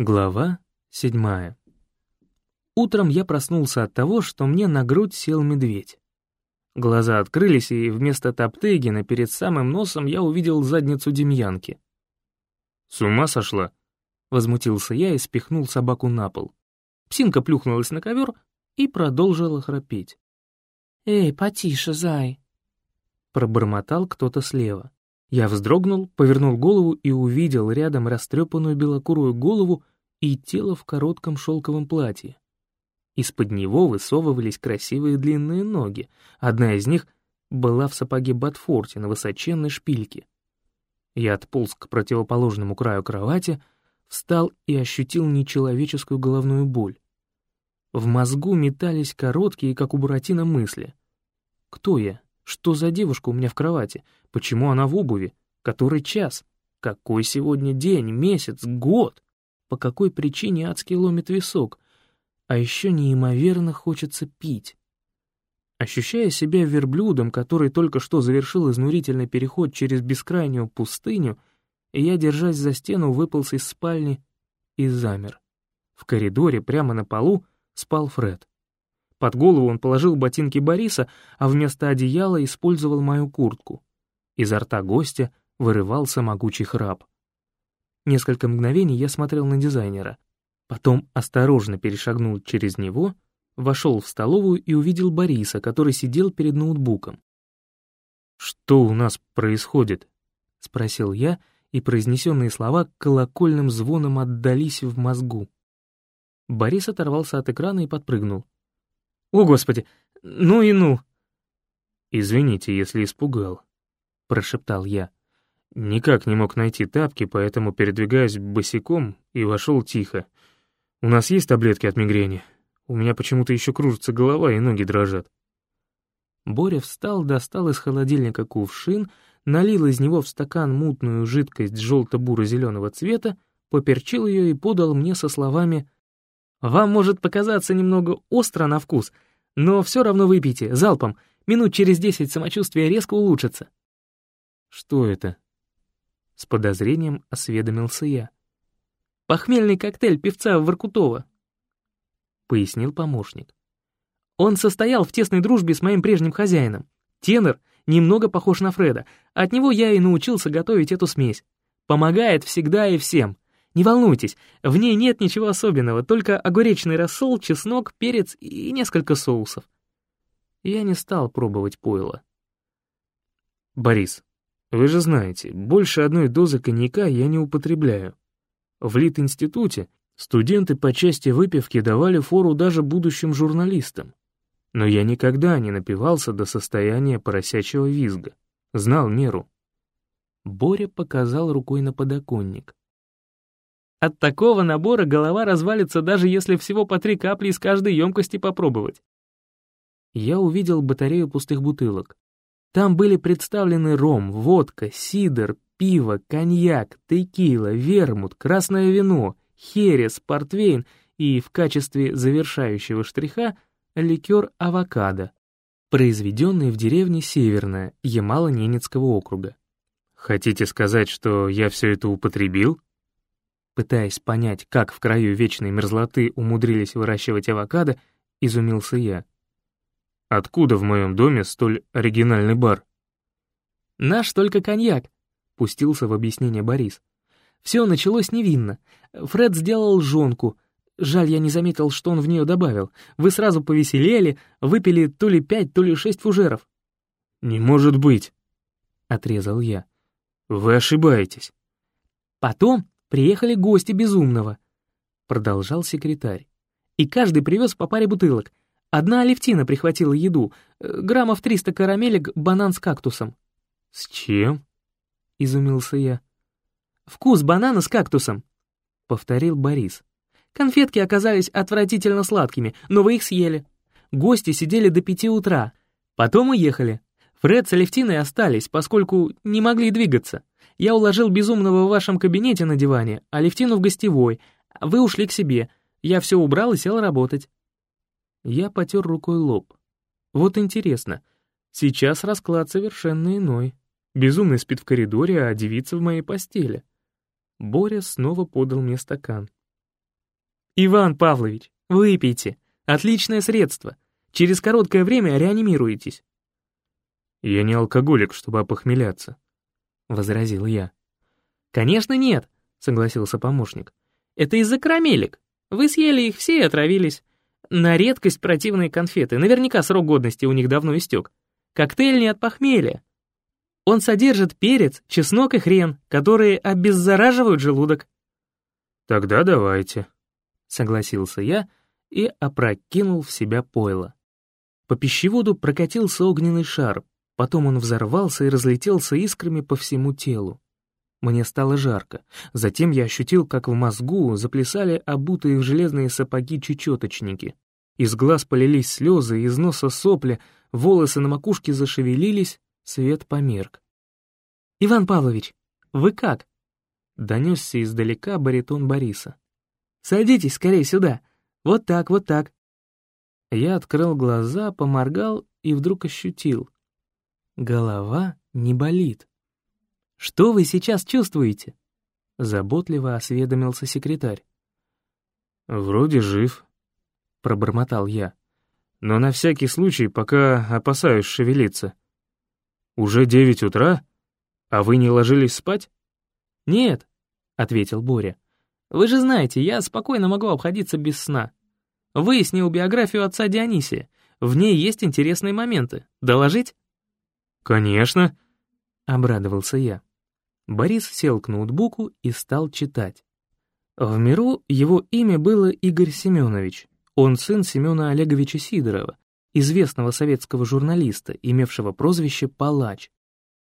Глава седьмая. Утром я проснулся от того, что мне на грудь сел медведь. Глаза открылись, и вместо Топтыгина перед самым носом я увидел задницу Демьянки. «С ума сошла?» — возмутился я и спихнул собаку на пол. Псинка плюхнулась на ковер и продолжила храпеть. «Эй, потише, зай!» Пробормотал кто-то слева. Я вздрогнул, повернул голову и увидел рядом растрепанную белокурую голову и тело в коротком шелковом платье. Из-под него высовывались красивые длинные ноги. Одна из них была в сапоге Батфорте на высоченной шпильке. Я отполз к противоположному краю кровати, встал и ощутил нечеловеческую головную боль. В мозгу метались короткие, как у Буратино, мысли. Кто я? Что за девушка у меня в кровати? Почему она в обуви? Который час? Какой сегодня день, месяц, год? По какой причине адски ломит висок? А еще неимоверно хочется пить. Ощущая себя верблюдом, который только что завершил изнурительный переход через бескрайнюю пустыню, я, держась за стену, выполз из спальни и замер. В коридоре, прямо на полу, спал Фред. Под голову он положил ботинки Бориса, а вместо одеяла использовал мою куртку. Изо рта гостя вырывался могучий храп. Несколько мгновений я смотрел на дизайнера. Потом осторожно перешагнул через него, вошел в столовую и увидел Бориса, который сидел перед ноутбуком. «Что у нас происходит?» — спросил я, и произнесенные слова колокольным звоном отдались в мозгу. Борис оторвался от экрана и подпрыгнул. О, Господи! Ну и ну!» «Извините, если испугал», — прошептал я. Никак не мог найти тапки, поэтому передвигаюсь босиком и вошел тихо. «У нас есть таблетки от мигрени? У меня почему-то еще кружится голова и ноги дрожат». Боря встал, достал из холодильника кувшин, налил из него в стакан мутную жидкость желто-буро-зеленого цвета, поперчил ее и подал мне со словами вам может показаться немного остро на вкус, но все равно выпейте, залпом, минут через десять самочувствие резко улучшится». «Что это?» С подозрением осведомился я. «Похмельный коктейль певца Воркутова», — пояснил помощник. «Он состоял в тесной дружбе с моим прежним хозяином. Тенор немного похож на Фреда, от него я и научился готовить эту смесь. Помогает всегда и всем. Не волнуйтесь, в ней нет ничего особенного, только огуречный рассол, чеснок, перец и несколько соусов. Я не стал пробовать пойло. «Борис, вы же знаете, больше одной дозы коньяка я не употребляю. В Лит-институте студенты по части выпивки давали фору даже будущим журналистам. Но я никогда не напивался до состояния поросячьего визга. Знал меру». Боря показал рукой на подоконник. От такого набора голова развалится, даже если всего по три капли из каждой емкости попробовать. Я увидел батарею пустых бутылок. Там были представлены ром, водка, сидр, пиво, коньяк, текила, вермут, красное вино, херес, портвейн и в качестве завершающего штриха ликер авокадо, произведенный в деревне Северная Ямало-Ненецкого округа. «Хотите сказать, что я все это употребил?» Пытаясь понять, как в краю вечной мерзлоты умудрились выращивать авокадо, изумился я. «Откуда в моем доме столь оригинальный бар?» «Наш только коньяк», — пустился в объяснение Борис. «Все началось невинно. Фред сделал жонку. Жаль, я не заметил, что он в нее добавил. Вы сразу повеселели, выпили то ли пять, то ли шесть фужеров». «Не может быть», — отрезал я. «Вы ошибаетесь». Потом приехали гости Безумного», — продолжал секретарь. «И каждый привез по паре бутылок. Одна Алевтина прихватила еду, э, граммов триста карамелек, банан с кактусом». «С чем?» — изумился я. «Вкус банана с кактусом», — повторил Борис. «Конфетки оказались отвратительно сладкими, но вы их съели. Гости сидели до пяти утра. Потом уехали. Фред с Алевтиной остались, поскольку не могли двигаться. Я уложил безумного в вашем кабинете на диване, а Левтину в гостевой. Вы ушли к себе. Я все убрал и сел работать». Я потер рукой лоб. Вот интересно, сейчас расклад совершенно иной. Безумный спит в коридоре, а девица в моей постели. Боря снова подал мне стакан. «Иван Павлович, выпейте. Отличное средство. Через короткое время реанимируетесь». «Я не алкоголик, чтобы опохмеляться», — возразил я. «Конечно нет», — согласился помощник. «Это из-за карамелек. Вы съели их все и отравились. На редкость противные конфеты, наверняка срок годности у них давно истек. Коктейль не от похмелья. Он содержит перец, чеснок и хрен, которые обеззараживают желудок». «Тогда давайте», — согласился я и опрокинул в себя пойло. По пищеводу прокатился огненный шар, потом он взорвался и разлетелся искрами по всему телу. Мне стало жарко. Затем я ощутил, как в мозгу заплясали обутые в железные сапоги чечеточники. Из глаз полились слезы, из носа сопли, волосы на макушке зашевелились, свет померк. «Иван Павлович, вы как?» Донесся издалека баритон Бориса. «Садитесь скорее сюда. Вот так, вот так». Я открыл глаза, поморгал и вдруг ощутил. Голова не болит. «Что вы сейчас чувствуете?» Заботливо осведомился секретарь. «Вроде жив», — пробормотал я. «Но на всякий случай пока опасаюсь шевелиться. Уже девять утра, а вы не ложились спать?» «Нет», — ответил Боря. «Вы же знаете, я спокойно могу обходиться без сна. Выяснил биографию отца Дионисия. В ней есть интересные моменты. Доложить?» «Конечно», — обрадовался я. Борис сел к ноутбуку и стал читать. В миру его имя было Игорь Семенович. Он сын Семена Олеговича Сидорова, известного советского журналиста, имевшего прозвище «Палач».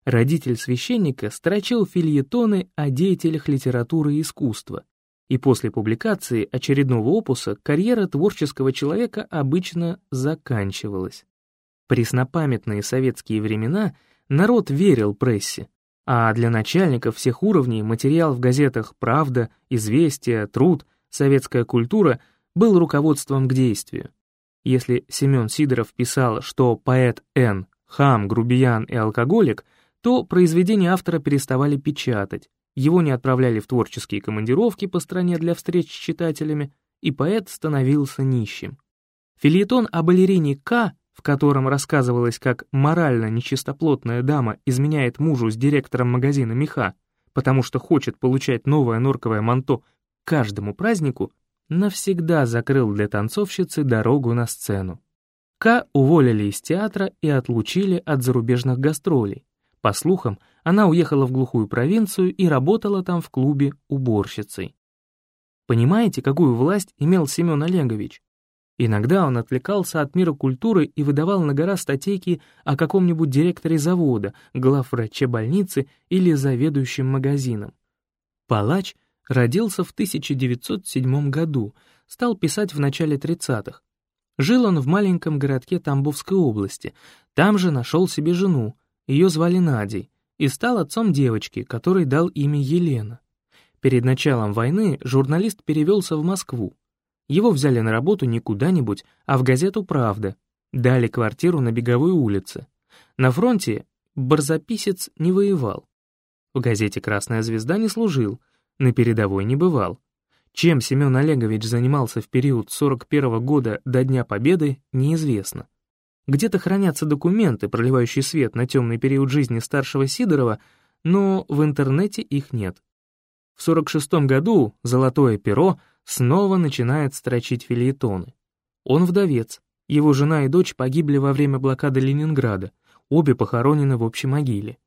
Родитель священника строчил фильетоны о деятелях литературы и искусства, и после публикации очередного опуса карьера творческого человека обычно заканчивалась. Преснопамятные советские времена народ верил прессе, а для начальников всех уровней материал в газетах «Правда», «Известия», «Труд», «Советская культура» был руководством к действию. Если Семен Сидоров писал, что поэт Н. хам, грубиян и алкоголик, то произведения автора переставали печатать, его не отправляли в творческие командировки по стране для встреч с читателями, и поэт становился нищим. Фильетон о балерине К в котором рассказывалось, как морально нечистоплотная дама изменяет мужу с директором магазина меха, потому что хочет получать новое норковое манто к каждому празднику, навсегда закрыл для танцовщицы дорогу на сцену. К уволили из театра и отлучили от зарубежных гастролей. По слухам, она уехала в глухую провинцию и работала там в клубе уборщицей. Понимаете, какую власть имел Семен Олегович? Иногда он отвлекался от мира культуры и выдавал на гора статейки о каком-нибудь директоре завода, главвраче больницы или заведующем магазином. Палач родился в 1907 году, стал писать в начале 30-х. Жил он в маленьком городке Тамбовской области, там же нашел себе жену, ее звали Надей, и стал отцом девочки, которой дал имя Елена. Перед началом войны журналист перевелся в Москву, его взяли на работу не куда-нибудь, а в газету «Правда». Дали квартиру на Беговой улице. На фронте барзаписец не воевал. В газете «Красная звезда» не служил, на передовой не бывал. Чем Семен Олегович занимался в период 41 -го года до Дня Победы, неизвестно. Где-то хранятся документы, проливающие свет на темный период жизни старшего Сидорова, но в интернете их нет. В 46 году «Золотое перо» снова начинает строчить фильетоны. Он вдовец, его жена и дочь погибли во время блокады Ленинграда, обе похоронены в общей могиле.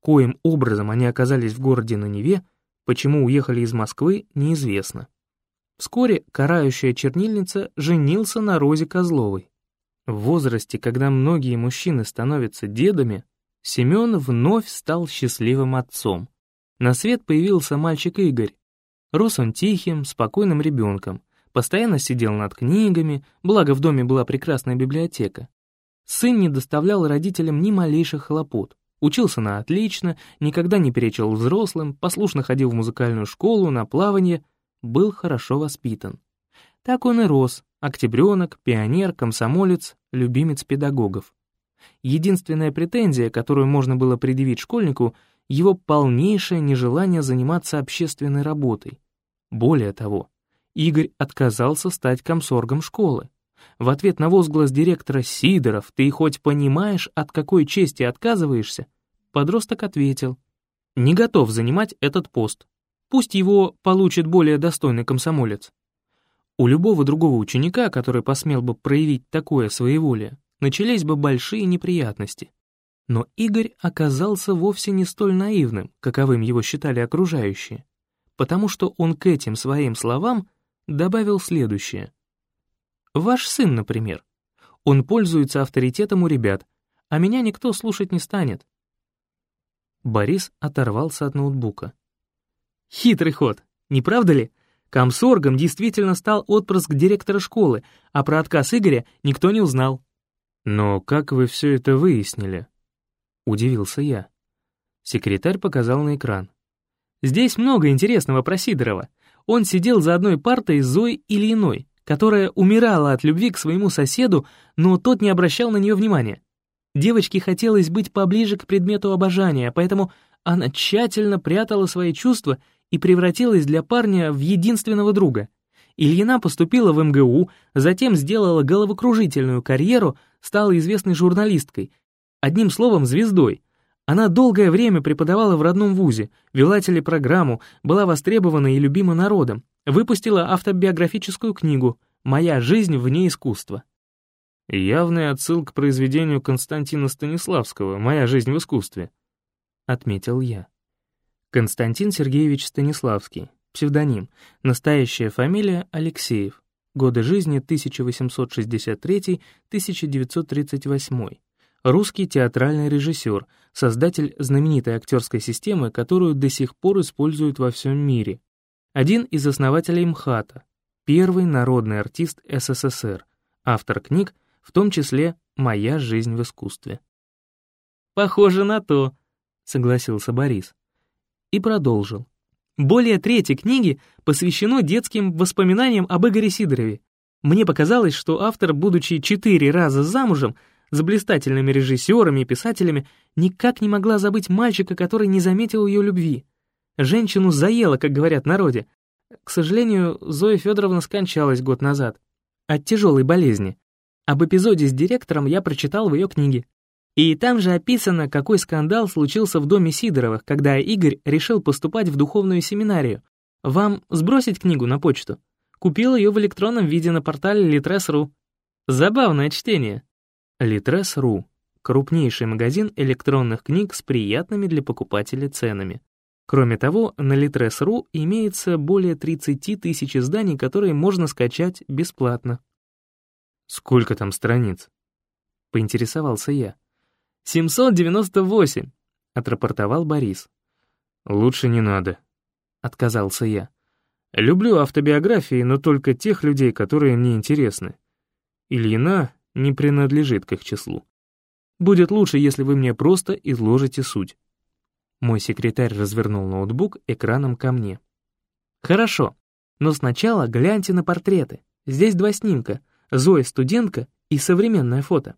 Коим образом они оказались в городе на Неве, почему уехали из Москвы, неизвестно. Вскоре карающая чернильница женился на Розе Козловой. В возрасте, когда многие мужчины становятся дедами, Семен вновь стал счастливым отцом. На свет появился мальчик Игорь, Рос он тихим, спокойным ребенком, постоянно сидел над книгами, благо в доме была прекрасная библиотека. Сын не доставлял родителям ни малейших хлопот. Учился на отлично, никогда не перечил взрослым, послушно ходил в музыкальную школу, на плавание, был хорошо воспитан. Так он и рос, октябренок, пионер, комсомолец, любимец педагогов. Единственная претензия, которую можно было предъявить школьнику — его полнейшее нежелание заниматься общественной работой. Более того, Игорь отказался стать комсоргом школы. В ответ на возглас директора «Сидоров, ты хоть понимаешь, от какой чести отказываешься?» Подросток ответил «Не готов занимать этот пост. Пусть его получит более достойный комсомолец». У любого другого ученика, который посмел бы проявить такое своеволие, начались бы большие неприятности. Но Игорь оказался вовсе не столь наивным, каковым его считали окружающие, потому что он к этим своим словам добавил следующее. «Ваш сын, например. Он пользуется авторитетом у ребят, а меня никто слушать не станет». Борис оторвался от ноутбука. «Хитрый ход, не правда ли? Комсоргом действительно стал отпрыск директора школы, а про отказ Игоря никто не узнал». «Но как вы все это выяснили?» — удивился я. Секретарь показал на экран. «Здесь много интересного про Сидорова. Он сидел за одной партой с Зоей Ильиной, которая умирала от любви к своему соседу, но тот не обращал на нее внимания. Девочке хотелось быть поближе к предмету обожания, поэтому она тщательно прятала свои чувства и превратилась для парня в единственного друга. Ильина поступила в МГУ, затем сделала головокружительную карьеру, стала известной журналисткой, Одним словом, звездой. Она долгое время преподавала в родном вузе, вела телепрограмму, была востребована и любима народом, выпустила автобиографическую книгу «Моя жизнь вне искусства». «Явный отсыл к произведению Константина Станиславского «Моя жизнь в искусстве», — отметил я. Константин Сергеевич Станиславский, псевдоним, настоящая фамилия Алексеев, годы жизни 1863-1938 русский театральный режиссер, создатель знаменитой актерской системы, которую до сих пор используют во всем мире. Один из основателей МХАТа, первый народный артист СССР, автор книг, в том числе «Моя жизнь в искусстве». «Похоже на то», — согласился Борис. И продолжил. Более трети книги посвящено детским воспоминаниям об Игоре Сидорове. Мне показалось, что автор, будучи четыре раза замужем, с блистательными режиссерами и писателями, никак не могла забыть мальчика, который не заметил ее любви. Женщину заело, как говорят народе. К сожалению, Зоя Федоровна скончалась год назад. От тяжелой болезни. Об эпизоде с директором я прочитал в ее книге. И там же описано, какой скандал случился в доме Сидоровых, когда Игорь решил поступать в духовную семинарию. Вам сбросить книгу на почту? Купил ее в электронном виде на портале Litres.ru. Забавное чтение. Litres.ru — крупнейший магазин электронных книг с приятными для покупателя ценами. Кроме того, на Litres.ru имеется более 30 тысяч изданий, которые можно скачать бесплатно. «Сколько там страниц?» — поинтересовался я. «798», — отрапортовал Борис. «Лучше не надо», — отказался я. «Люблю автобиографии, но только тех людей, которые мне интересны. Ильина не принадлежит к их числу. Будет лучше, если вы мне просто изложите суть. Мой секретарь развернул ноутбук экраном ко мне. Хорошо, но сначала гляньте на портреты. Здесь два снимка. Зоя студентка и современное фото.